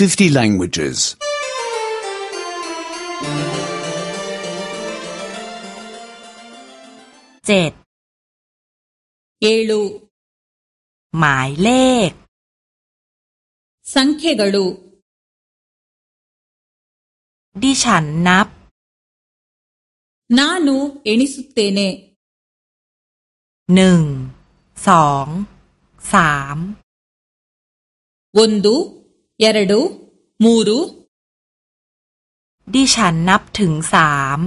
50 languages. 7. เลูหมายเลข สังเขกลูดิฉันนับ นานูเอนิสุเตเนหนึ่ง สอง สามวนดู ಎರಡು ಮೂರು ดิฉันนับถึงสาม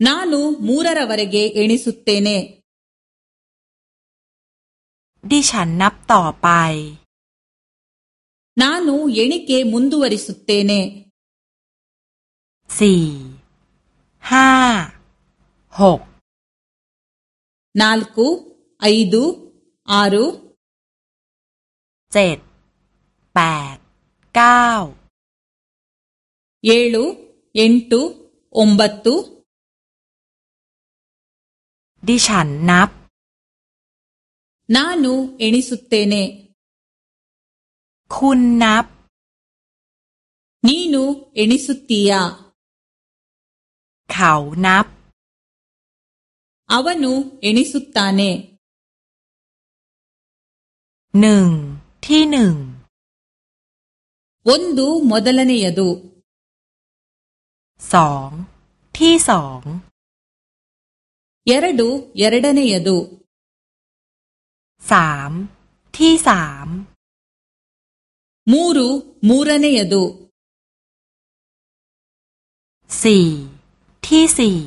ನಾನು ಮೂರರವರೆಗೆ ಎಣಿಸುತ್ತೇನೆ ดิฉันนับต่อไป ನಾನು ಎಣಿಕೆ ಮುಂದುವರಿಸುತ್ತೇನೆ สี่ ห้า หก ನಾಲ್ಕು ಐದು ಆರು เจ็ด แปดเก้าเยลูเยนตุอมบัตตูดิฉันนับ นานูเอนิสุตเตเน คุณนับ นีนูเอนิสุตติยา เขานับ อาวนูเอนิสุตตาเนหนึ่งที่หนึ่ง ಒಂದು ಮೊದಲನೆಯದು สอง ที่สอง ಎರಡು ಎರಡನೆಯದು สาม ที่สาม ಮೂರು ಮೂರನೆಯದು สี่ ที่สี่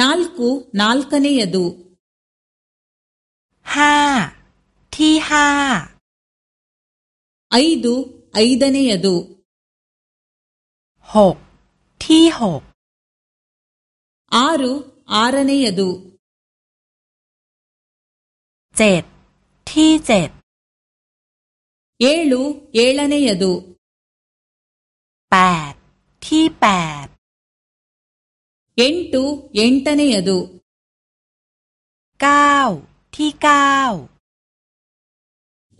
ನಾಲ್ಕು ನಾಲ್ಕನೆಯದು ห้า ที่ห้า ಐದು ಐದನೆಯದು ಹಕ್ ಟೀ ಹಕ್ ಆರು ಆರನೆಯದು ಜೆತ್ ಟೀ ಜೆತ್ ಏಳು ಏಳನೆಯದು ಪ್ಯಾಟ್ ಟೀ ಪ್ಯಾಟ್ ಎಂಟು ಎಂಟನೆಯದು 9ที่9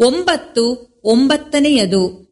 ಒಂಬತ್ತು ಒಂಬತ್ತನೆಯದು.